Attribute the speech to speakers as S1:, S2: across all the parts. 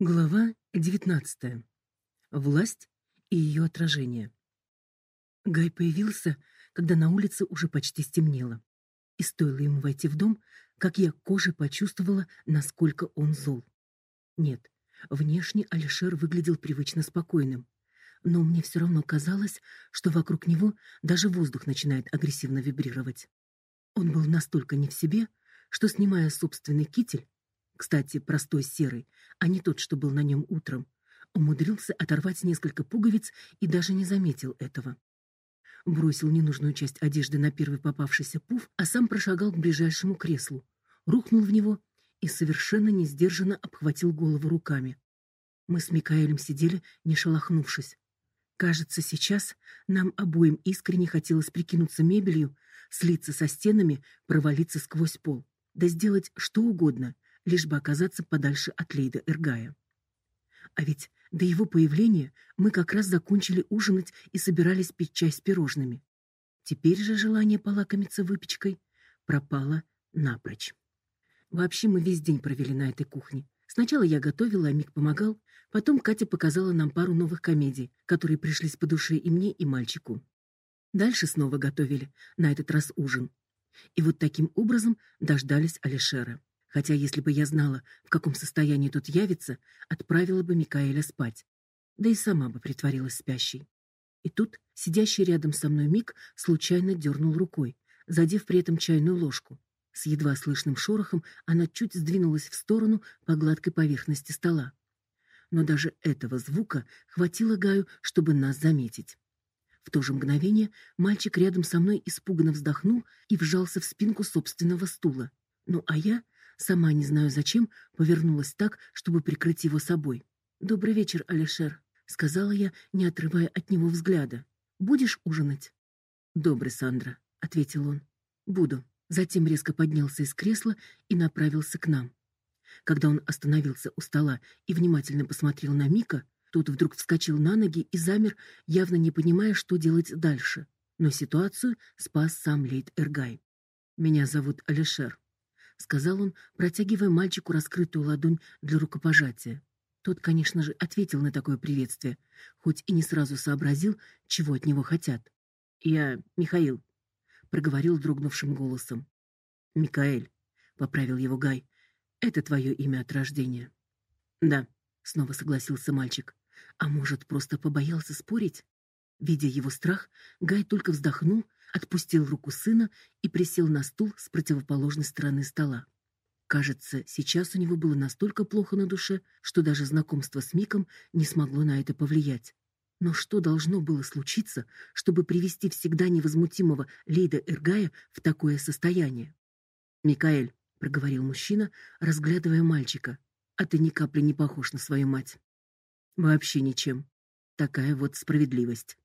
S1: Глава 19. Власть и ее отражение. Гай появился, когда на улице уже почти стемнело. И стоило ему войти в дом, как я кожей почувствовала, насколько он зол. Нет, внешне Алишер выглядел привычно спокойным, но мне все равно казалось, что вокруг него даже воздух начинает агрессивно вибрировать. Он был настолько не в себе, что снимая собственный китель, кстати, простой серый, а не тот, что был на нем утром. Умудрился оторвать несколько пуговиц и даже не заметил этого. Бросил ненужную часть одежды на первый попавшийся пуф, а сам прошагал к ближайшему креслу, рухнул в него и совершенно несдержанно обхватил голову руками. Мы с Микаэлем сидели, не шелохнувшись. Кажется, сейчас нам обоим искренне хотелось прикинуться мебелью, слиться со стенами, провалиться сквозь пол, да сделать что угодно, лишь бы оказаться подальше от Лейда Эргая. А ведь до его появления мы как раз закончили ужинать и собирались пить чай с пирожными. Теперь же желание полакомиться выпечкой пропало напрочь. Вообще мы весь день провели на этой кухне. Сначала я готовила, а Мик помогал, потом Катя показала нам пару новых комедий, которые пришлись по душе и мне, и мальчику. Дальше снова готовили, на этот раз ужин. И вот таким образом дождались Алишера. Хотя если бы я знала, в каком состоянии тут явится, отправила бы Микаэля спать. Да и сама бы притворилась спящей. И тут сидящий рядом со мной Мик случайно дернул рукой, задев при этом чайную ложку. С едва слышным шорохом она чуть сдвинулась в сторону по гладкой поверхности стола. Но даже этого звука хватило Гаю, чтобы нас заметить. В то же мгновение мальчик рядом со мной испуганно вздохнул и вжался в спинку собственного стула. Ну а я Сама не знаю зачем, повернулась так, чтобы прикрыть его собой. Добрый вечер, Алишер, сказала я, не отрывая от него взгляда. Будешь ужинать? Добрый, Сандра, ответил он. Буду. Затем резко поднялся из кресла и направился к нам. Когда он остановился у стола и внимательно посмотрел на Мика, тот вдруг вскочил на ноги и замер, явно не понимая, что делать дальше. Но ситуацию спас сам Лейт Эргай. Меня зовут Алишер сказал он, протягивая мальчику раскрытую ладонь для рукопожатия. Тот, конечно же, ответил на такое приветствие, хоть и не сразу сообразил, чего от него хотят. "Я Михаил", проговорил дрогнувшим голосом. "Микаэль", поправил его Гай. "Это твое имя от рождения". "Да", снова согласился мальчик. А может, просто побоялся спорить? Видя его страх, Гай только вздохнул отпустил руку сына и присел на стул с противоположной стороны стола. Кажется, сейчас у него было настолько плохо на душе, что даже знакомство с Миком не смогло на это повлиять. Но что должно было случиться, чтобы привести всегда невозмутимого Лейда Эргая в такое состояние? "Микаэль", проговорил мужчина, разглядывая мальчика. "А ты ни капли не похож на свою мать. Вообще ничем. Такая вот справедливость".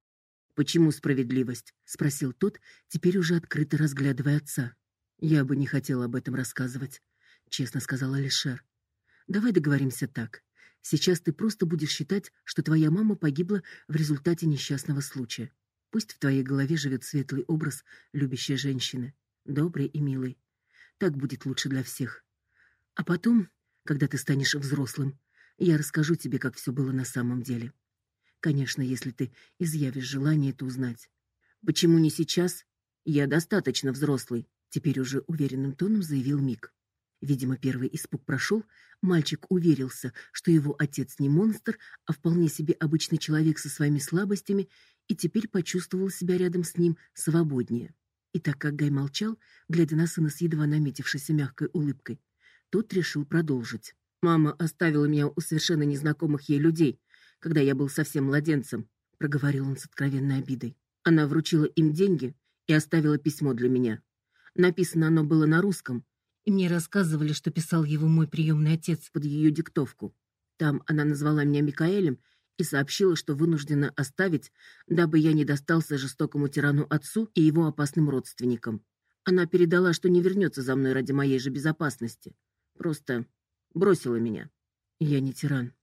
S1: Почему справедливость? спросил тот, теперь уже открыто разглядывая отца. Я бы не хотел об этом рассказывать, честно сказал Алишер. Давай договоримся так. Сейчас ты просто будешь считать, что твоя мама погибла в результате несчастного случая. Пусть в твоей голове живет светлый образ любящей женщины, доброй и милой. Так будет лучше для всех. А потом, когда ты станешь взрослым, я расскажу тебе, как все было на самом деле. Конечно, если ты изъявишь желание это узнать. Почему не сейчас? Я достаточно взрослый, теперь уже уверенным тоном заявил Мик. Видимо, первый испуг прошел, мальчик уверился, что его отец не монстр, а вполне себе обычный человек со своими слабостями, и теперь почувствовал себя рядом с ним свободнее. И так как Гай молчал, глядя на сына с едва наметившейся мягкой улыбкой, тот решил продолжить. Мама оставила меня у совершенно незнакомых ей людей, когда я был совсем младенцем, проговорил он с откровенной обидой. Она вручила им деньги и оставила письмо для меня. Написано оно было на русском, и мне рассказывали, что писал его мой приемный отец под ее диктовку. Там она назвала меня Микаэлем и сообщила, что вынуждена оставить, дабы я не достался жестокому тирану отцу и его опасным родственникам. Она передала, что не вернется за мной ради моей же безопасности. Просто бросила меня. Я не тиран,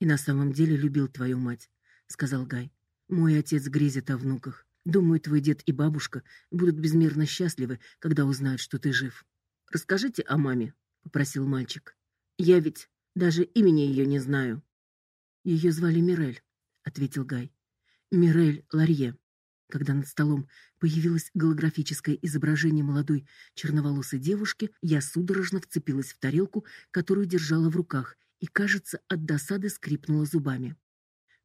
S1: и на самом деле любил твою мать, сказал Гай. Мой отец грезит о внуках. Думаю, твой дед и бабушка будут безмерно счастливы, когда узнают, что ты жив. Расскажите о маме, попросил мальчик. Я ведь Даже имени ее не знаю. Ее звали Мирель, ответил Гай. Мирель Ларье. Когда над столом появилось голографическое изображение молодой черноволосой девушки, я судорожно вцепилась в тарелку, которую держала в руках, и, кажется, от досады скрипнула зубами.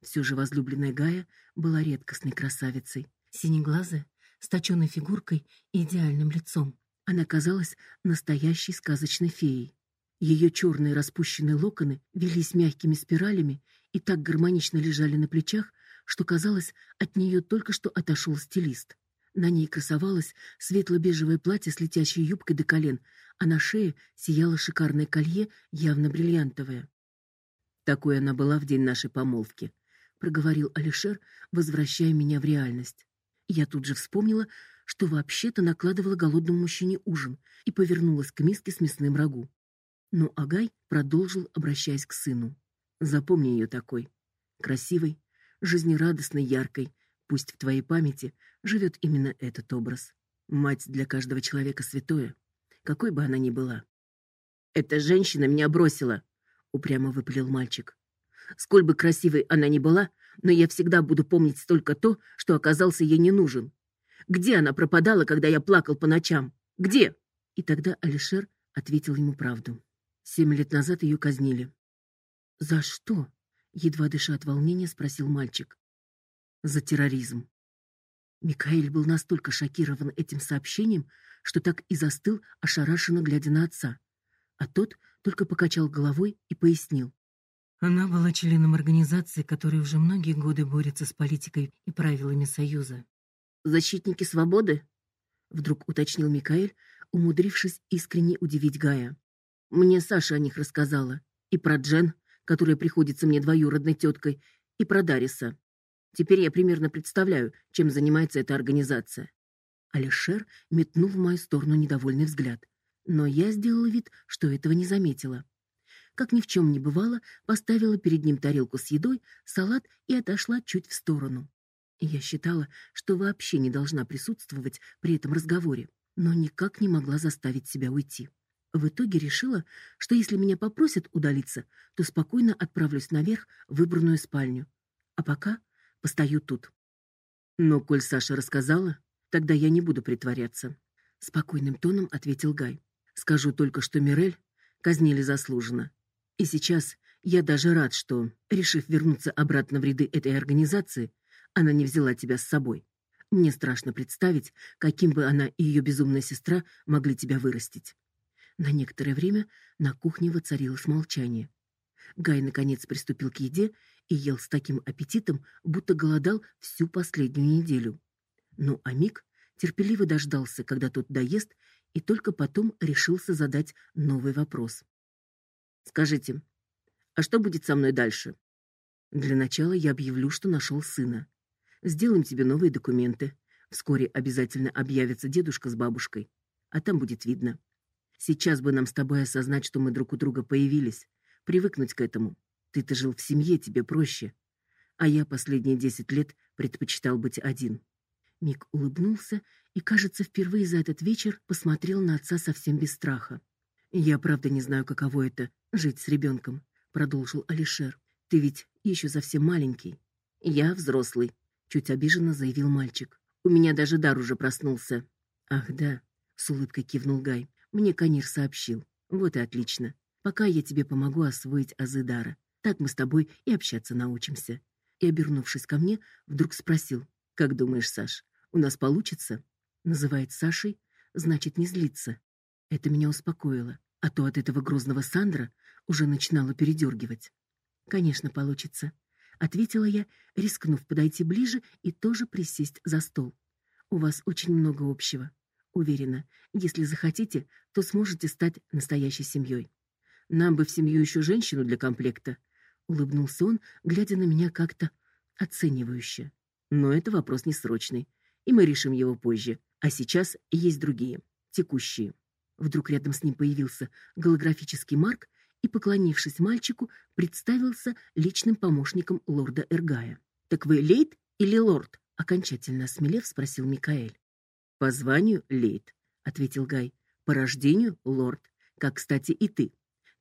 S1: Все же возлюбленная Гая была редкостной красавицей, синеглазая, с точенной фигуркой и идеальным лицом. Она казалась настоящей сказочной феей. Ее черные распущенные локоны велись мягкими спиралями и так гармонично лежали на плечах, что казалось, от нее только что отошел стилист. На ней красовалось светло-бежевое платье с летящей юбкой до колен, а на шее сияло шикарное колье, явно бриллиантовое. Такой она была в день нашей помолвки, проговорил Алишер, возвращая меня в реальность. Я тут же вспомнила, что вообще-то накладывала голодному мужчине ужин и повернулась к миске с мясным рагу. Но Агай продолжил, обращаясь к сыну: "Запомни ее такой, красивой, жизнерадостной, яркой. Пусть в твоей памяти живет именно этот образ. Мать для каждого человека святое, какой бы она ни была. Эта женщина меня бросила, упрямо выпалил мальчик. Сколь бы красивой она ни была, но я всегда буду помнить только то, что оказался ей не нужен. Где она пропадала, когда я плакал по ночам? Где? И тогда Алишер ответил ему правду. Семь лет назад ее казнили. За что? едва дыша от волнения, спросил мальчик. За терроризм. Микаэль был настолько шокирован этим сообщением, что так и застыл, ошарашенно глядя на отца. А тот только покачал головой и пояснил: она была членом организации, которая уже многие годы борется с политикой и правилами союза. Защитники свободы? вдруг уточнил Микаэль, умудрившись искренне удивить Гая. Мне Саша о них рассказала, и про Джен, которая приходится мне двоюродной теткой, и про Дариса. Теперь я примерно представляю, чем занимается эта организация. Алишер метнул в мою сторону недовольный взгляд, но я сделала вид, что этого не заметила. Как ни в чем не бывало, поставила перед ним тарелку с едой, салат и отошла чуть в сторону. Я считала, что вообще не должна присутствовать при этом разговоре, но никак не могла заставить себя уйти. В итоге решила, что если меня попросят удалиться, то спокойно отправлюсь наверх в выбранную спальню. А пока постою тут. Но коль Саша рассказала, тогда я не буду притворяться, спокойным тоном ответил Гай. Скажу только, что Мирель казнили заслуженно. И сейчас я даже рад, что, решив вернуться обратно в ряды этой организации, она не взяла тебя с собой. Мне страшно представить, каким бы она и ее безумная сестра могли тебя вырастить. На некоторое время на кухне воцарилось молчание. Гай наконец приступил к еде и ел с таким аппетитом, будто голодал всю последнюю неделю. Но Амик терпеливо дождался, когда тот доест, и только потом решился задать новый вопрос. Скажите, а что будет со мной дальше? Для начала я объявлю, что нашел сына. Сделаем тебе новые документы. Вскоре обязательно объявится дедушка с бабушкой, а там будет видно. Сейчас бы нам с тобой осознать, что мы друг у друга появились, привыкнуть к этому. Ты-то жил в семье, тебе проще. А я последние десять лет предпочитал быть один. Мик улыбнулся и, кажется, впервые за этот вечер посмотрел на отца совсем без страха. Я правда не знаю, каково это жить с ребенком», — продолжил Алишер. Ты ведь еще совсем маленький. Я взрослый, чуть обиженно заявил мальчик. У меня даже дар уже проснулся. Ах, да, с улыбкой кивнул Гай. Мне Канир сообщил. Вот и отлично. Пока я тебе помогу освоить азы дара. Так мы с тобой и общаться научимся. И обернувшись ко мне, вдруг спросил: "Как думаешь, Саш, у нас получится?" Называет Сашей, значит, не злится. Это меня успокоило, а то от этого грозного Сандра уже начинало передергивать. Конечно, получится, ответила я, рискнув подойти ближе и тоже присесть за стол. У вас очень много общего. Уверена, если захотите, то сможете стать настоящей семьей. Нам бы в семью еще женщину для комплекта, улыбнулся он, глядя на меня как-то оценивающе. Но это вопрос не срочный, и мы решим его позже. А сейчас есть другие, текущие. Вдруг рядом с ним появился голографический Марк и, поклонившись мальчику, представился личным помощником лорда Эргая. Так вы лейт или лорд? окончательно осмелев спросил Микаэль. По званию лейт, ответил Гай. По рождению лорд, как, кстати, и ты.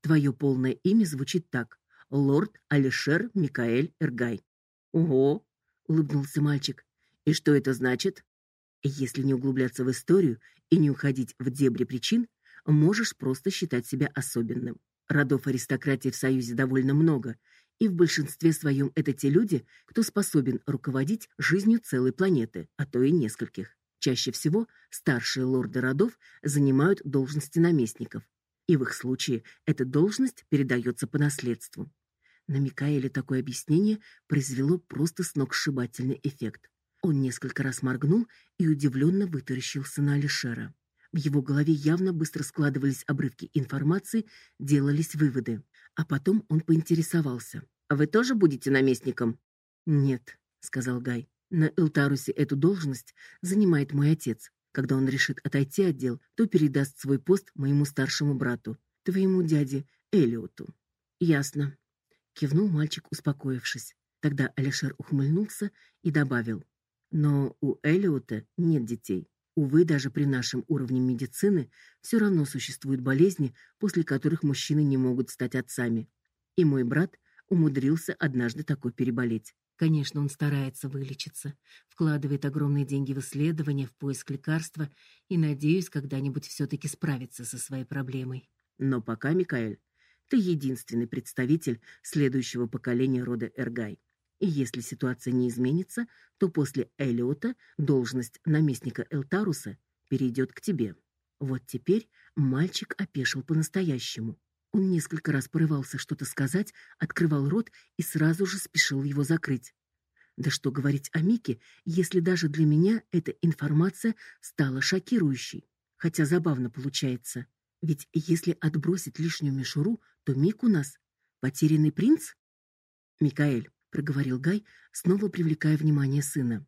S1: Твое полное имя звучит так: лорд Алишер Микаэль Эргай. Ого, улыбнулся мальчик. И что это значит? Если не углубляться в историю и не уходить в дебри причин, можешь просто считать себя особенным. Родов аристократии в Союзе довольно много, и в большинстве своем это те люди, кто способен руководить жизнью целой планеты, а то и нескольких. Чаще всего старшие лорды родов занимают должности наместников, и в их случае эта должность передается по наследству. На Микаэле такое объяснение произвело просто сногсшибательный эффект. Он несколько раз моргнул и удивленно вытаращился на Алишера. В его голове явно быстро складывались обрывки информации, делались выводы. А потом он поинтересовался: "А вы тоже будете наместником?" "Нет", сказал Гай. "На Элтарусе эту должность занимает мой отец. Когда он решит отойти от дел, то передаст свой пост моему старшему брату, твоему дяде Элиоту". "Ясно", кивнул мальчик, успокоившись. Тогда Алишер ухмыльнулся и добавил: "Но у Элиота нет детей. Увы, даже при нашем уровне медицины все равно существуют болезни, после которых мужчины не могут стать отцами. И мой брат умудрился однажды такой переболеть. Конечно, он старается вылечиться, вкладывает огромные деньги в исследования, в поиск лекарства и надеюсь, когда-нибудь все таки справиться со своей проблемой. Но пока, Микаэль, ты единственный представитель следующего поколения рода Эргай. И если ситуация не изменится, то после Элиота должность наместника Элтаруса перейдет к тебе. Вот теперь мальчик опешил по-настоящему. Он несколько раз порывался что-то сказать, открывал рот и сразу же спешил его закрыть. Да что говорить о Мике, если даже для меня эта информация стала шокирующей. Хотя забавно получается. Ведь если отбросить лишнюю мишуру, то Мик у нас потерянный принц? Микаэль, проговорил Гай, снова привлекая внимание сына.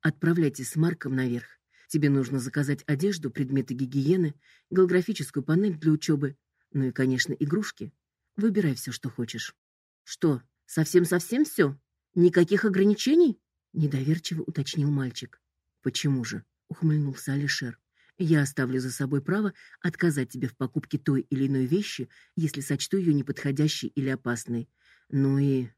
S1: Отправляйтесь с Марком наверх. Тебе нужно заказать одежду, предметы гигиены, голографическую панель для учебы, ну и, конечно, игрушки. Выбирай все, что хочешь. Что, совсем-совсем все? Никаких ограничений? недоверчиво уточнил мальчик. Почему же? ухмыльнулся Алишер. Я оставлю за собой право отказать тебе в покупке той или иной вещи, если сочту ее неподходящей или опасной. Ну и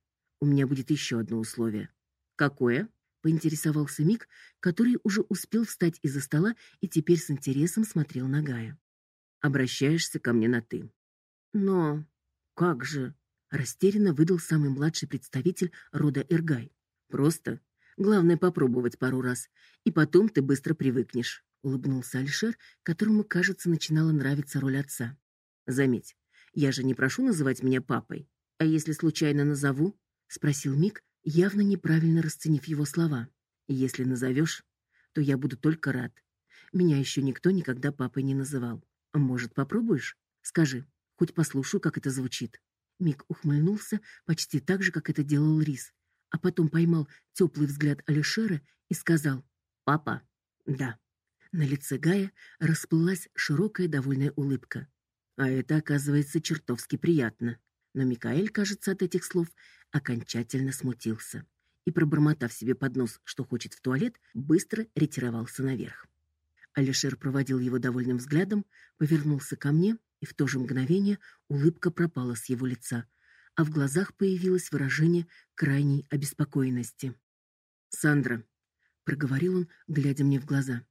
S1: у меня будет еще одно условие. Какое? поинтересовался Мик, который уже успел встать из-за стола и теперь с интересом смотрел на Гая. Обращаешься ко мне на ты. Но как же? растерянно выдал самый младший представитель рода Эргай. Просто главное попробовать пару раз, и потом ты быстро привыкнешь, улыбнулся Альшер, которому, кажется, начинала нравиться роль отца. Заметь, я же не прошу называть меня папой, а если случайно назову, спросил Мик, явно неправильно расценив его слова. Если назовешь, то я буду только рад. Меня еще никто никогда папой не называл. Может, попробуешь? Скажи, хоть послушаю, как это звучит. Мик ухмыльнулся почти так же, как это делал Рис, а потом поймал теплый взгляд Алишера и сказал: "Папа". "Да". На лице Гая расплылась широкая довольная улыбка. А это, оказывается, чертовски приятно. Но Микаэль, кажется, от этих слов окончательно смутился и, пробормотав себе под нос, что хочет в туалет, быстро ретировался наверх. Алишер проводил его довольным взглядом, повернулся ко мне, и в то же мгновение улыбка пропала с его лица, а в глазах появилось выражение крайней обеспокоенности. "Сандра", проговорил он, глядя мне в глаза.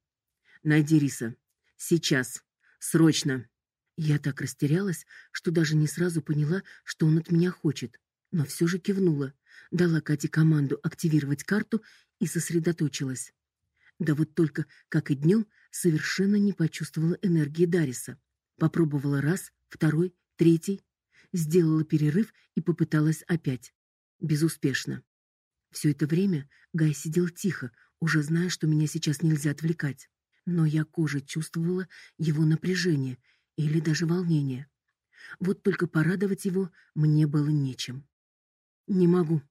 S1: "Найди Риса. Сейчас. Срочно". Я так растерялась, что даже не сразу поняла, что он от меня хочет но все же кивнула, дала Кате команду активировать карту и сосредоточилась. Да вот только, как и днем, совершенно не почувствовала энергии Дариса. Попробовала раз, второй, третий, сделала перерыв и попыталась опять. Безуспешно. Все это время Гай сидел тихо, уже зная, что меня сейчас нельзя отвлекать. Но я кожей чувствовала его напряжение или даже волнение. Вот только порадовать его мне было нечем. Не могу,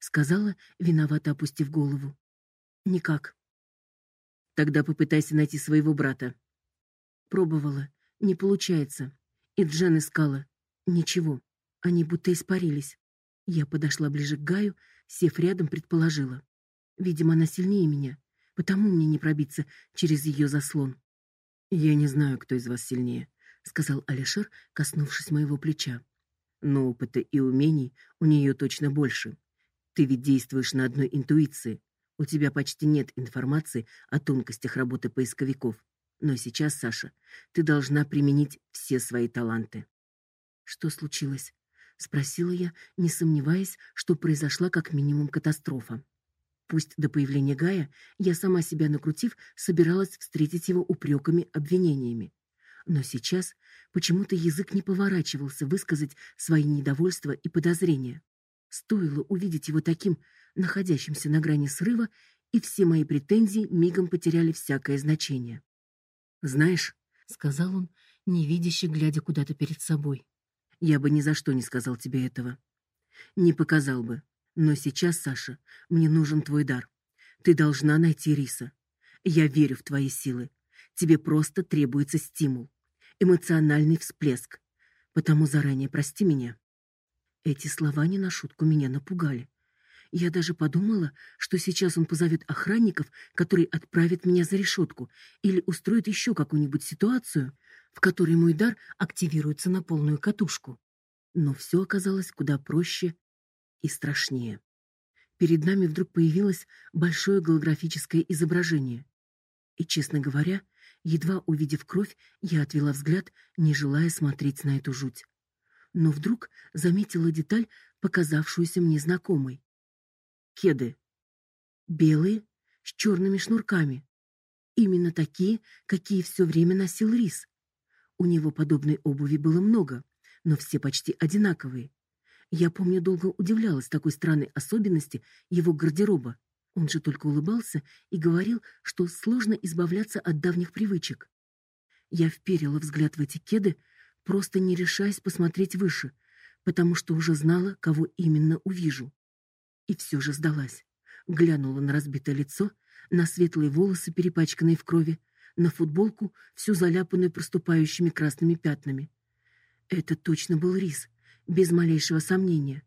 S1: сказала, виновато опустив голову. Никак. Тогда попытайся найти своего брата. Пробовала, не получается. И Джен искала. Ничего. Они будто испарились. Я подошла ближе к Гаю, сев рядом, предположила: видимо, она сильнее меня, потому мне не пробиться через ее заслон. Я не знаю, кто из вас сильнее, сказал Алишер, коснувшись моего плеча. Но опыта и умений у нее точно больше. Ты ведь действуешь на одной интуиции. У тебя почти нет информации о тонкостях работы поисковиков. Но сейчас, Саша, ты должна применить все свои таланты. Что случилось? спросила я, не сомневаясь, что произошла как минимум катастрофа. Пусть до появления Гая я сама себя накрутив, собиралась встретить его упреками, обвинениями. Но сейчас почему-то язык не поворачивался высказать свои недовольства и подозрения. Стоило увидеть его таким, находящимся на грани срыва, и все мои претензии мигом потеряли всякое значение. "Знаешь", сказал он, невидяще глядя куда-то перед собой. "Я бы ни за что не сказал тебе этого. Не показал бы. Но сейчас, Саша, мне нужен твой дар. Ты должна найти Риса. Я верю в твои силы. Тебе просто требуется стимул, эмоциональный всплеск. Потому заранее прости меня. Эти слова не на шутку меня напугали. Я даже подумала, что сейчас он позовет охранников, которые отправят меня за решетку, или устроит еще какую-нибудь ситуацию, в которой мой дар активируется на полную катушку. Но все оказалось куда проще и страшнее. Перед нами вдруг появилось большое голографическое изображение. И, честно говоря, едва увидев кровь, я отвела взгляд, не желая смотреть на эту жуть. Но вдруг заметила деталь, показавшуюся мне знакомой. Кеды. Белые, с черными шнурками. Именно такие, какие все время носил Рис. У него подобной обуви было много, но все почти одинаковые. Я помню, долго удивлялась такой странной особенности его гардероба. Он же только улыбался и говорил, что сложно избавляться от давних привычек. Я вперила взгляд в эти кеды, просто не решаясь посмотреть выше, потому что уже знала, кого именно увижу. И все же сдалась. Глянула на разбитое лицо, на светлые волосы, перепачканные в крови, на футболку, всю заляпанную проступающими красными пятнами. Это точно был Рис, без малейшего сомнения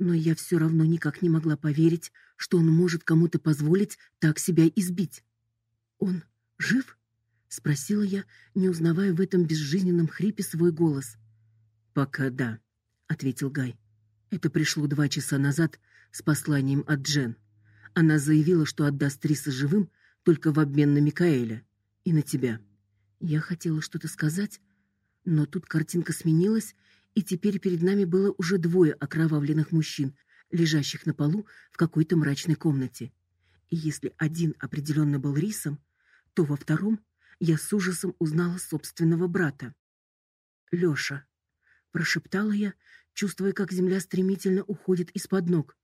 S1: но я все равно никак не могла поверить, что он может кому-то позволить так себя избить. Он жив? спросила я, не узнавая в этом безжизненном хрипе свой голос. Пока да, ответил Гай. Это пришло два часа назад с посланием от Джен. Она заявила, что отдаст Риса живым только в обмен на Микаэля и на тебя. Я хотела что-то сказать, но тут картинка сменилась, и теперь перед нами было уже двое окровавленных мужчин, лежащих на полу в какой-то мрачной комнате. И если один определенно был Рисом, то во втором я с ужасом узнала собственного брата. Лёша, прошептала я, чувствуя, как земля стремительно уходит из-под ног.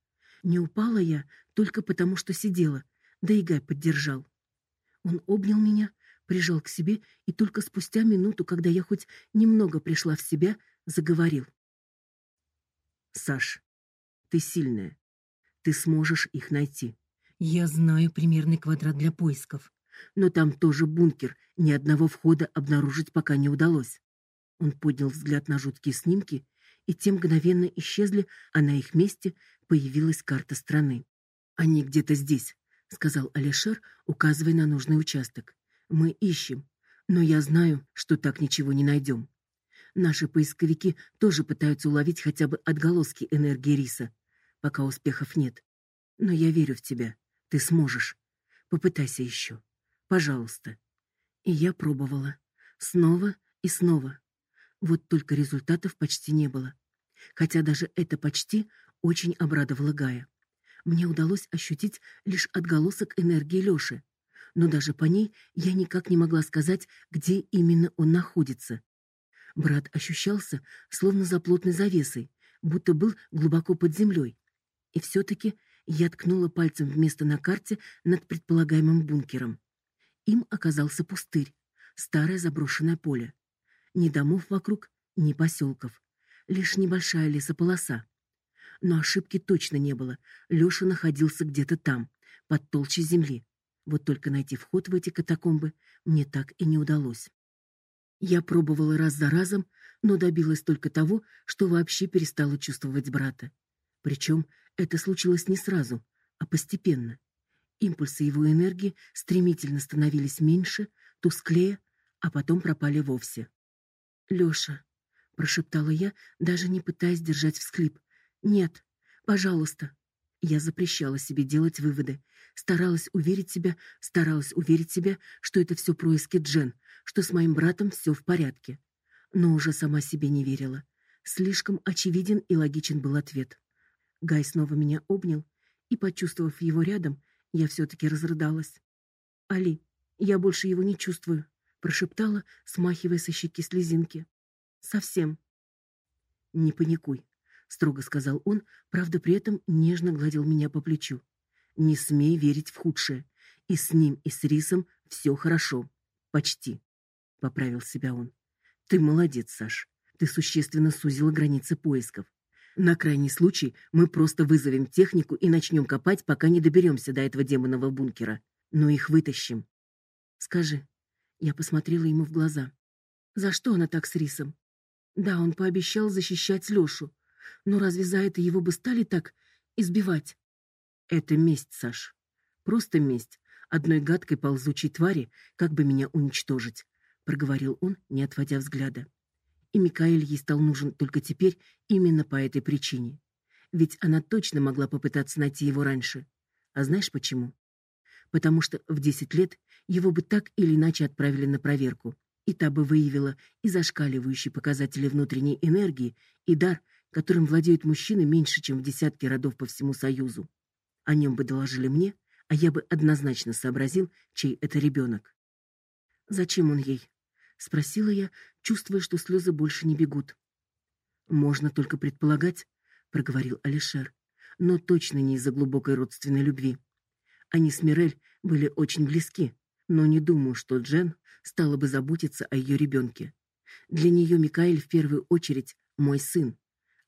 S1: Не упала я только потому, что сидела, да и Гай поддержал. Он обнял меня, прижал к себе, и только спустя минуту, когда я хоть немного пришла в себя, заговорил. Саш, ты сильная. Ты сможешь их найти. Я знаю примерный квадрат для поисков, но там тоже бункер, ни одного входа обнаружить пока не удалось. Он поднял взгляд на жуткие снимки, и те мгновенно исчезли, а на их месте появилась карта страны. Они где-то здесь, сказал Алишер, указывая на нужный участок. Мы ищем, но я знаю, что так ничего не найдем. Наши поисковики тоже пытаются уловить хотя бы отголоски энергии Риса, пока успехов нет. Но я верю в тебя. Ты сможешь. Попытайся еще. Пожалуйста. И я пробовала. Снова и снова. Вот только результатов почти не было. Хотя даже это почти очень обрадовало Гая. Мне удалось ощутить лишь отголосок энергии Лёши, но даже по ней я никак не могла сказать, где именно он находится. Брат ощущался словно за плотной завесой, будто был глубоко под землей. И все таки я ткнула пальцем в место на карте над предполагаемым бункером. Им оказался пустырь, старое заброшенное поле. Ни домов вокруг, ни поселков, лишь небольшая лесополоса. Но ошибки точно не было. Лёша находился где-то там, под толщей земли. Вот только найти вход в эти катакомбы мне так и не удалось. Я пробовала раз за разом, но добилась только того, что вообще перестала чувствовать брата. Причем это случилось не сразу, а постепенно. Импульсы его энергии стремительно становились меньше, тусклее, а потом пропали вовсе. Лёша, прошептала я, даже не пытаясь держать всхлип. Нет, пожалуйста. Я запрещала себе делать выводы, старалась уверить себя, старалась уверить себя, что это все происки Джен, что с моим братом все в порядке. Но уже сама себе не верила. Слишком очевиден и логичен был ответ. Гай снова меня обнял, и, почувствовав его рядом, я все таки разрыдалась. Али, я больше его не чувствую, прошептала, смахивая со щеки слезинки. Совсем. Не паникуй, строго сказал он, правда при этом нежно гладил меня по плечу. Не смей верить в худшее. И с ним, и с Рисом все хорошо. Почти. Поправил себя он. Ты молодец, Саш. Ты существенно сузила границы поисков. На крайний случай мы просто вызовем технику и начнем копать, пока не доберемся до этого демонового бункера. Но их вытащим. Скажи. Я посмотрела ему в глаза. За что она так с Рисом? Да, он пообещал защищать Лёшу. Но разве за это его бы стали так избивать? Это месть, Саш. Просто месть одной гадкой ползучей твари, как бы меня уничтожить, проговорил он, не отводя взгляда. И Микаэль ей стал нужен только теперь именно по этой причине. Ведь она точно могла попытаться найти его раньше. А знаешь почему? Потому что в десять лет его бы так или иначе отправили на проверку, и та бы выявила и зашкаливающие показатели внутренней энергии, и дар, которым владеют мужчины меньше, чем в десятке родов по всему Союзу. О нем бы доложили мне, а я бы однозначно сообразил, чей это ребенок. Зачем он ей? спросила я, чувствуя, что слезы больше не бегут. Можно только предполагать, проговорил Алишер, но точно не из-за глубокой родственной любви. Они с Мирель были очень близки, но не думаю, что Джен стала бы заботиться о ее ребенке. Для нее Микаэль в первую очередь мой сын,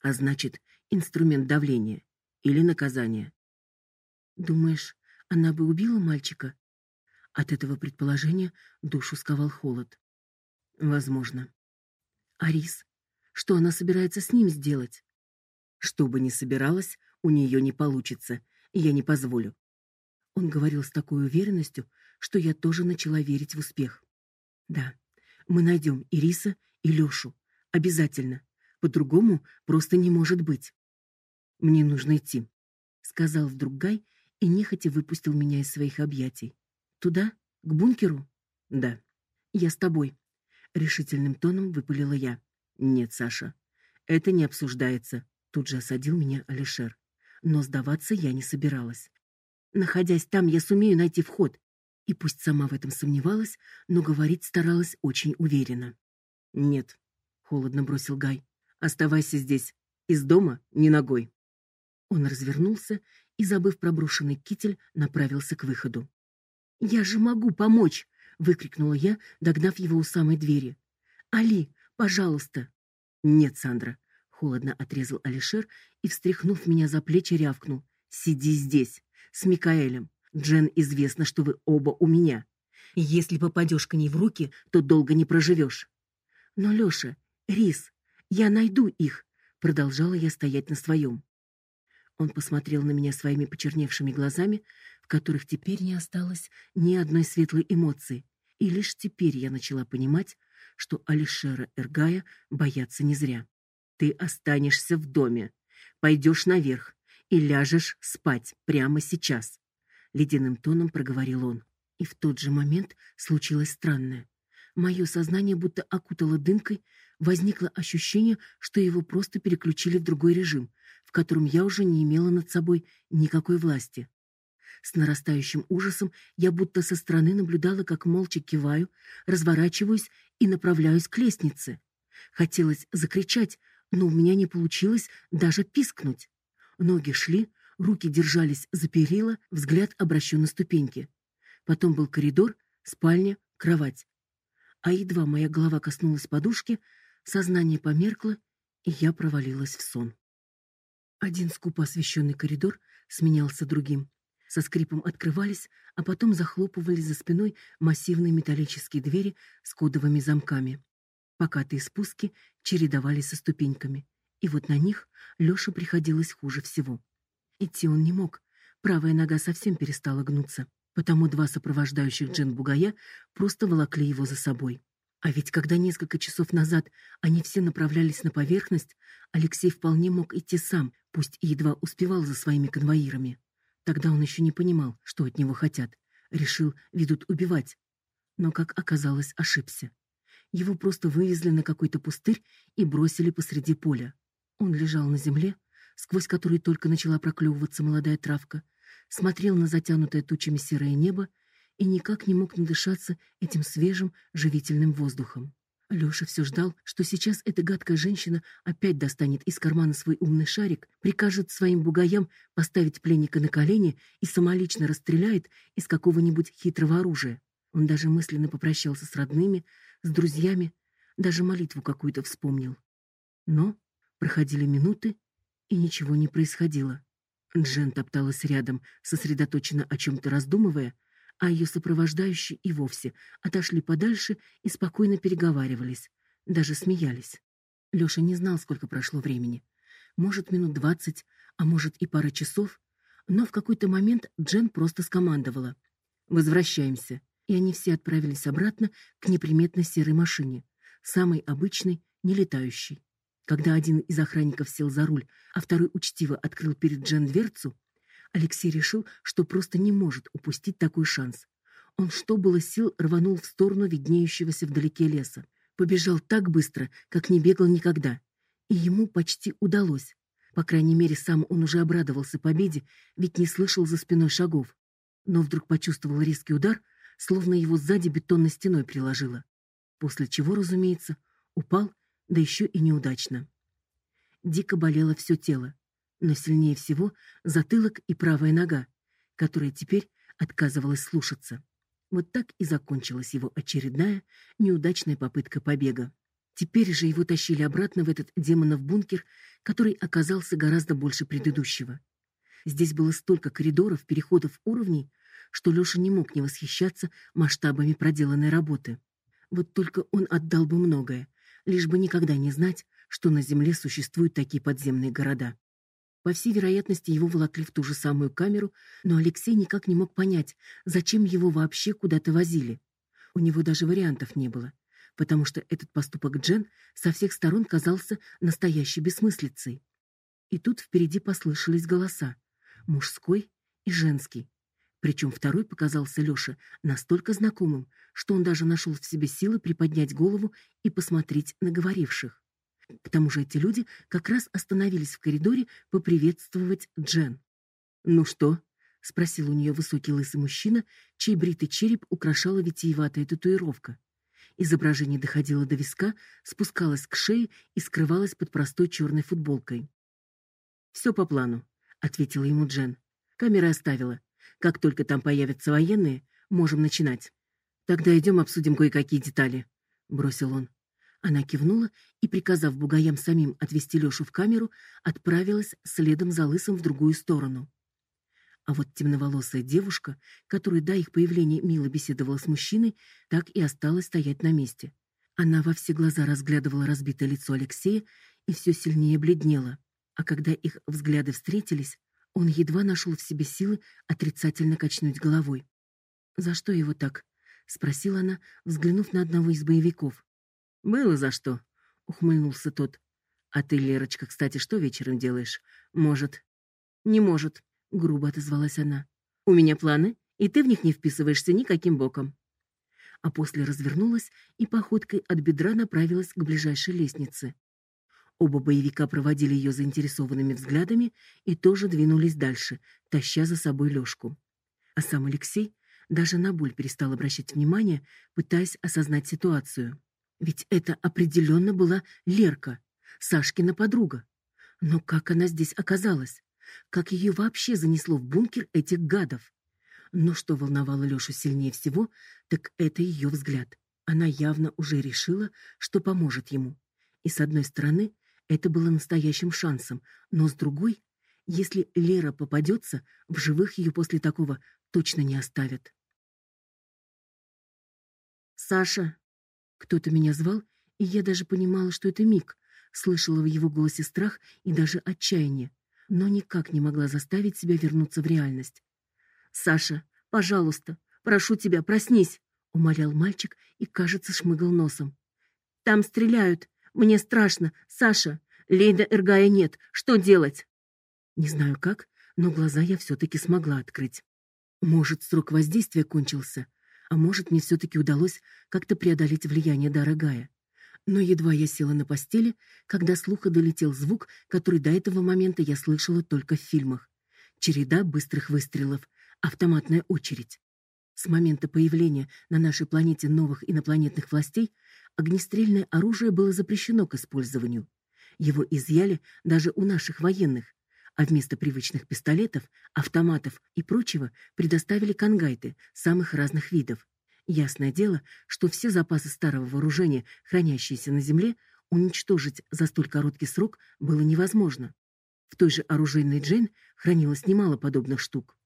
S1: а значит, инструмент давления или наказания. Думаешь, она бы убила мальчика? От этого предположения душу сковал холод. Возможно. Арис, что она собирается с ним сделать? Что бы ни собиралась, у нее не получится, и я не позволю. Он говорил с такой уверенностью, что я тоже начала верить в успех. Да, мы найдем Ириса и Лёшу. Обязательно. По-другому просто не может быть. Мне нужно идти, сказал вдруг Гай и нехотя выпустил меня из своих объятий. Туда, к бункеру? Да. Я с тобой, решительным тоном выпалила я. Нет, Саша, это не обсуждается, тут же осадил меня Алишер. Но сдаваться я не собиралась. Находясь там, я сумею найти вход. И пусть сама в этом сомневалась, но говорить старалась очень уверенно. Нет, холодно бросил Гай. Оставайся здесь. Из дома ни ногой. Он развернулся и, забыв про брошенный китель, направился к выходу. "Я же могу помочь", выкрикнула я, догнав его у самой двери. "Али, пожалуйста". "Нет, Сандра", холодно отрезал Алишер и, встряхнув меня за плечи, рявкнул: "Сиди здесь с Микаэлем. Джен известно, что вы оба у меня. Если попадешь к ней в руки, то долго не проживешь. Но Лёша, Рис, я найду их, продолжала я стоять на своем. Он посмотрел на меня своими почерневшими глазами, в которых теперь не осталось ни одной светлой эмоции, и лишь теперь я начала понимать, что Алишера Эргая боятся не зря. Ты останешься в доме, пойдешь наверх и ляжешь спать прямо сейчас, ледяным тоном проговорил он. И в тот же момент случилось странное. Мое сознание будто окутало дымкой, возникло ощущение, что его просто переключили в другой режим, в котором я уже не имела над собой никакой власти. С нарастающим ужасом я будто со стороны наблюдала, как молча киваю, разворачиваюсь и направляюсь к лестнице. Хотелось закричать, но у меня не получилось даже пискнуть. Ноги шли, руки держались за перила, взгляд обращен на ступеньки. Потом был коридор, спальня, кровать. А едва моя голова коснулась подушки, сознание померкло, и я провалилась в сон. Один скупо освещенный коридор сменялся другим. Со скрипом открывались, а потом захлопывались за спиной массивные металлические двери с кодовыми замками. Покатые спуски чередовались со ступеньками, и вот на них Лёше приходилось хуже всего. Идти он не мог. Правая нога совсем перестала гнуться, потому два сопровождающих Джен Бугая просто волокли его за собой. А ведь когда несколько часов назад они все направлялись на поверхность, Алексей вполне мог идти сам, пусть и едва успевал за своими конвоирами. Тогда он еще не понимал, что от него хотят. Решил, ведут убивать. Но, как оказалось, ошибся. Его просто вывезли на какой-то пустырь и бросили посреди поля. Он лежал на земле, сквозь который только начала проклевываться молодая травка, смотрел на затянутое тучами серое небо и никак не мог надышаться этим свежим, живительным воздухом. Лёша все ждал, что сейчас эта гадкая женщина опять достанет из кармана свой умный шарик, прикажет своим бугаям поставить пленника на колени и самолично расстреляет из какого-нибудь хитрого оружия. Он даже мысленно попрощался с родными, с друзьями, даже молитву какую-то вспомнил. Но проходили минуты, и ничего не происходило. Джен топталась рядом, сосредоточенно о чем то раздумывая, а ее сопровождающие и вовсе отошли подальше и спокойно переговаривались, даже смеялись. Лёша не знал, сколько прошло времени. Может, минут двадцать, а может и пара часов, но в какой-то момент Джен просто скомандовала: "Возвращаемся". И они все отправились обратно к неприметной серой машине, самой обычной, не летающей. Когда один из охранников сел за руль, а второй учтиво открыл перед Джен дверцу, Алексей решил, что просто не может упустить такой шанс. Он что было сил рванул в сторону виднеющегося вдалеке леса. Побежал так быстро, как не бегал никогда. И ему почти удалось. По крайней мере, сам он уже обрадовался победе, ведь не слышал за спиной шагов. Но вдруг почувствовал резкий удар, словно его сзади бетонной стеной приложило. После чего, разумеется, упал да еще и неудачно. Дико болело все тело, но сильнее всего затылок и правая нога, которая теперь отказывалась слушаться. Вот так и закончилась его очередная неудачная попытка побега. Теперь же его тащили обратно в этот демонов бункер, который оказался гораздо больше предыдущего. Здесь было столько коридоров, переходов уровней, что Лёша не мог не восхищаться масштабами проделанной работы. Вот только он отдал бы многое, лишь бы никогда не знать, что на земле существуют такие подземные города. По всей вероятности, его волокли в ту же самую камеру, но Алексей никак не мог понять, зачем его вообще куда-то возили. У него даже вариантов не было, потому что этот поступок Джен со всех сторон казался настоящей бессмыслицей. И тут впереди послышались голоса: мужской и женский. Причем второй показался Лёше настолько знакомым, что он даже нашел в себе силы приподнять голову и посмотреть на говоривших. К тому же эти люди как раз остановились в коридоре поприветствовать Джен. "Ну что?" спросил у нее высокий лысый мужчина, чей бритый череп украшала витиеватая татуировка. Изображение доходило до виска, спускалось к шее и скрывалось под простой черной футболкой. «Все по плану, ответила ему Джен. Камера оставила. Как только там появятся военные, можем начинать. Тогда идем обсудим кое-какие детали, бросил он. Она кивнула и, приказав бугаям самим отвести Лёшу в камеру, отправилась следом за лысым в другую сторону. А вот темноволосая девушка, которая до их появления мило беседовала с мужчиной, так и осталась стоять на месте. Она во все глаза разглядывала разбитое лицо Алексея и все сильнее бледнела. А когда их взгляды встретились, он едва нашел в себе силы отрицательно качнуть головой. "За что его так?" спросила она, взглянув на одного из боевиков. "Было за что", ухмыльнулся тот. "А ты, Лерочка, кстати, что вечером делаешь? Может?" "Не может", грубо отозвалась она. "У меня планы, и ты в них не вписываешься никаким боком." А после развернулась и походкой от бедра направилась к ближайшей лестнице. Оба боевика проводили ее заинтересованными взглядами и тоже двинулись дальше, таща за собой Лёшку. А сам Алексей даже на боль перестал обращать внимание, пытаясь осознать ситуацию. Ведь это определенно была Лерка, Сашкина подруга. Но как она здесь оказалась? Как ее вообще занесло в бункер этих гадов? Но что волновало Лёшу сильнее всего, так это ее взгляд. Она явно уже решила, что поможет ему. И с одной стороны, это было настоящим шансом, но с другой, если Лера попадется, в живых ее после такого точно не оставят. Саша, кто-то меня звал, и я даже понимала, что это Мик, слышала в его голосе страх и даже отчаяние, но никак не могла заставить себя вернуться в реальность. Саша, пожалуйста, прошу тебя, проснись. умолял мальчик и, кажется, шмыгал носом. Там стреляют. Мне страшно. Саша, Лейда Эргая нет. Что делать? Не знаю как, но глаза я все таки смогла открыть. Может, срок воздействия кончился, а может, мне все таки удалось как-то преодолеть влияние дара Гая. Но едва я села на постели, когда слуха долетел звук, который до этого момента я слышала только в фильмах. Череда быстрых выстрелов, автоматная очередь. С момента появления на нашей планете новых инопланетных властей огнестрельное оружие было запрещено к использованию. Его изъяли даже у наших военных, а вместо привычных пистолетов, автоматов и прочего предоставили кангайты самых разных видов. Ясное дело, что все запасы старого вооружения, хранящиеся на земле, уничтожить за столь короткий срок было невозможно. В той же оружейной Джейн хранилось немало подобных штук.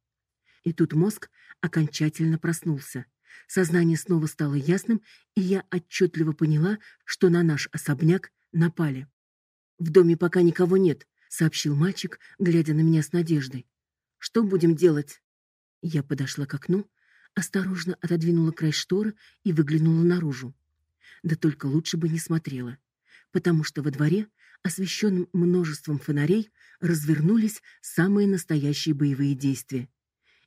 S1: И тут мозг окончательно проснулся. Сознание снова стало ясным, и я отчетливо поняла, что на наш особняк напали. В доме пока никого нет, сообщил мальчик, глядя на меня с надеждой. Что будем делать? Я подошла к окну, осторожно отодвинула край шторы и выглянула наружу. Да только лучше бы не смотрела, потому что во дворе, освещенном множеством фонарей, развернулись самые настоящие боевые действия.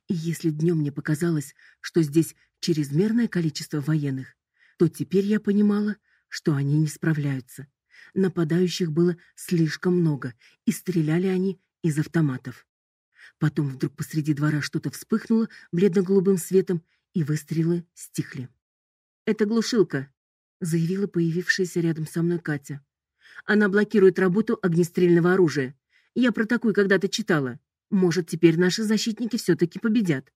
S1: И если днем мне показалось, что здесь чрезмерное количество военных, то теперь я понимала, что они не справляются. Нападающих было слишком много, и стреляли они из автоматов. Потом вдруг посреди двора что-то вспыхнуло бледно-голубым светом, и выстрелы стихли. Это глушилка, заявила появившаяся рядом со мной Катя. Она блокирует работу огнестрельного оружия. Я про такую когда-то читала. Может, теперь наши защитники все таки победят.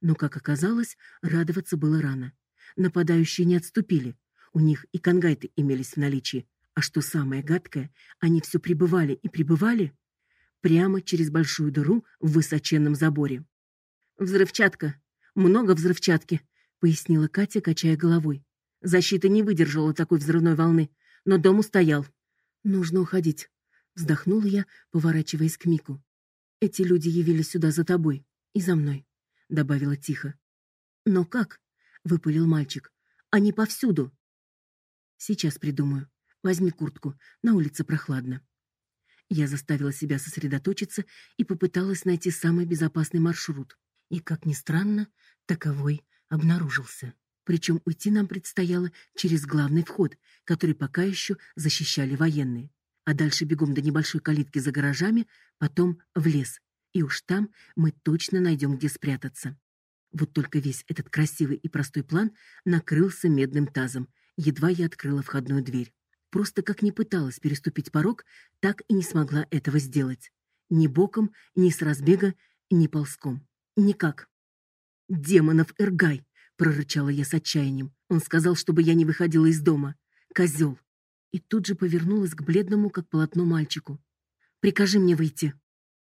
S1: Но, как оказалось, радоваться было рано. Нападающие не отступили. У них и кангайты имелись в наличии. А что самое гадкое, они все прибывали и прибывали прямо через большую дыру в высоченном заборе. Взрывчатка. Много взрывчатки, пояснила Катя, качая головой. Защита не выдержала такой взрывной волны, но дом устоял. Нужно уходить, вздохнула я, поворачиваясь к Мику. Эти люди явились сюда за тобой и за мной, добавила тихо. Но как? выпалил мальчик. Они повсюду. Сейчас придумаю. Возьми куртку, на улице прохладно. Я заставила себя сосредоточиться и попыталась найти самый безопасный маршрут. И, как ни странно, таковой обнаружился. Причем уйти нам предстояло через главный вход, который пока еще защищали военные. А дальше бегом до небольшой калитки за гаражами, потом в лес. И уж там мы точно найдем, где спрятаться. Вот только весь этот красивый и простой план накрылся медным тазом, едва я открыла входную дверь. Просто как ни пыталась переступить порог, так и не смогла этого сделать. Ни боком, ни с разбега, ни ползком. Никак. «Демонов Эргай!» — прорычала я с отчаянием. Он сказал, чтобы я не выходила из дома. Козел. И тут же повернулась к бледному, как полотно, мальчику. «Прикажи мне выйти».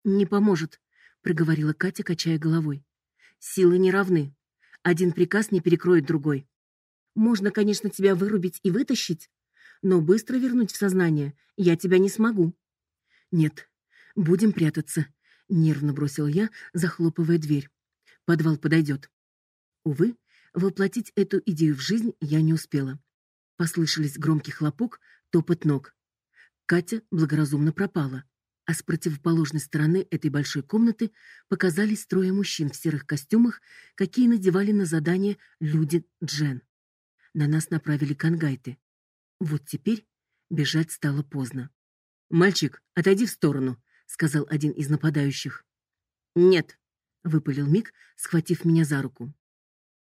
S1: «Не поможет», — проговорила Катя, качая головой. «Силы не равны. Один приказ не перекроет другой. Можно, конечно, тебя вырубить и вытащить, но быстро вернуть в сознание я тебя не смогу. Нет, будем прятаться, нервно бросил я, захлопывая дверь. Подвал подойдет. Увы, воплотить эту идею в жизнь я не успела. Послышались громкий хлопок, топот ног. Катя благоразумно пропала, а с противоположной стороны этой большой комнаты показались трое мужчин в серых костюмах, какие надевали на задание люди Джен. На нас направили кангайты. Вот теперь бежать стало поздно. "Мальчик, отойди в сторону", сказал один из нападающих. "Нет", выпалил Мик, схватив меня за руку.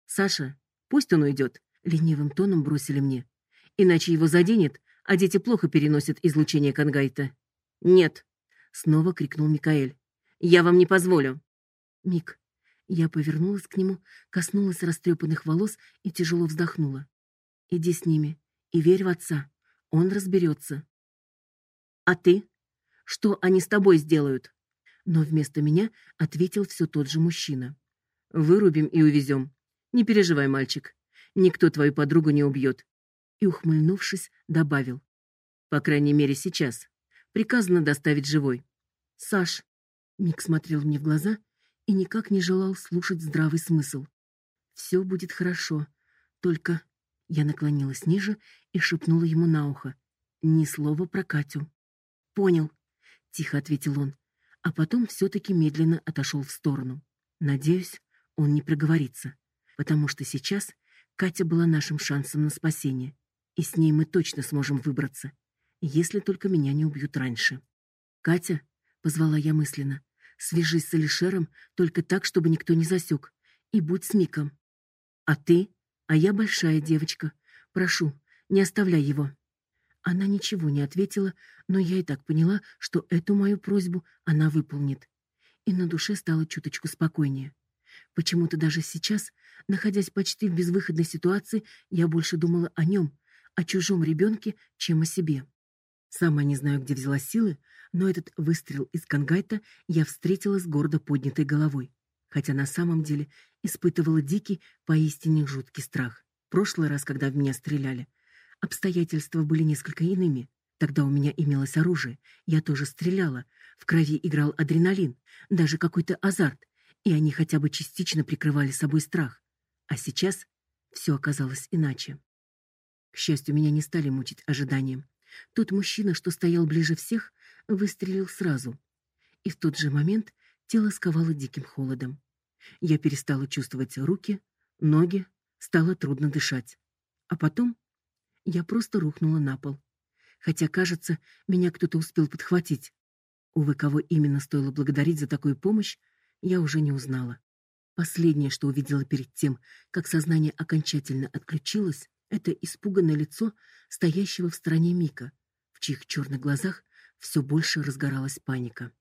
S1: "Саша, пусть он уйдет», — ленивым тоном бросили мне. "Иначе его заденет, а дети плохо переносят излучение Кангайта". "Нет", снова крикнул Микаэль. "Я вам не позволю". "Мик". Я повернулась к нему, коснулась растрепанных волос и тяжело вздохнула. "Иди с ними и верь в отца. Он разберется. А ты? Что они с тобой сделают? Но вместо меня ответил все тот же мужчина. Вырубим и увезем. Не переживай, мальчик. Никто твою подругу не убьет. И ухмыльнувшись, добавил: По крайней мере, сейчас. Приказано доставить живой. Саш Мик смотрел мне в глаза и никак не желал слушать здравый смысл. Все будет хорошо. Только я наклонилась ниже и шепнула ему на ухо: "Ни слова про Катю". "Понял", тихо ответил он, а потом все таки медленно отошел в сторону. Надеюсь, он не проговорится, потому что сейчас Катя была нашим шансом на спасение, и с ней мы точно сможем выбраться, если только меня не убьют раньше. Катя, позвала я мысленно. Свяжись с Алишером только так, чтобы никто не засек, и будь с Миком. А ты? А я большая девочка. Прошу, не оставляй его. Она ничего не ответила, но я и так поняла, что эту мою просьбу она выполнит. И на душе стало чуточку спокойнее. Почему-то даже сейчас, находясь почти в безвыходной ситуации, я больше думала о нем, о чужом ребенке, чем о себе. Сама не знаю, где взяла силы, но этот выстрел из кангайта я встретила с гордо поднятой головой, хотя на самом деле испытывала дикий, поистине жуткий страх. Прошлый раз, когда в меня стреляли, обстоятельства были несколько иными. Тогда у меня имелось оружие, я тоже стреляла, в крови играл адреналин, даже какой-то азарт, и они хотя бы частично прикрывали собой страх. А сейчас все оказалось иначе. К счастью, меня не стали мучить ожиданием. Тот мужчина, что стоял ближе всех, выстрелил сразу. И в тот же момент тело сковало диким холодом. Я перестала чувствовать руки, ноги, стало трудно дышать. А потом я просто рухнула на пол. Хотя, кажется, меня кто-то успел подхватить. Увы, кого именно стоило благодарить за такую помощь, я уже не узнала. Последнее, что увидела перед тем, как сознание окончательно отключилось, это испуганное лицо стоящего в стороне Мика, в чьих черных глазах все больше разгоралась паника.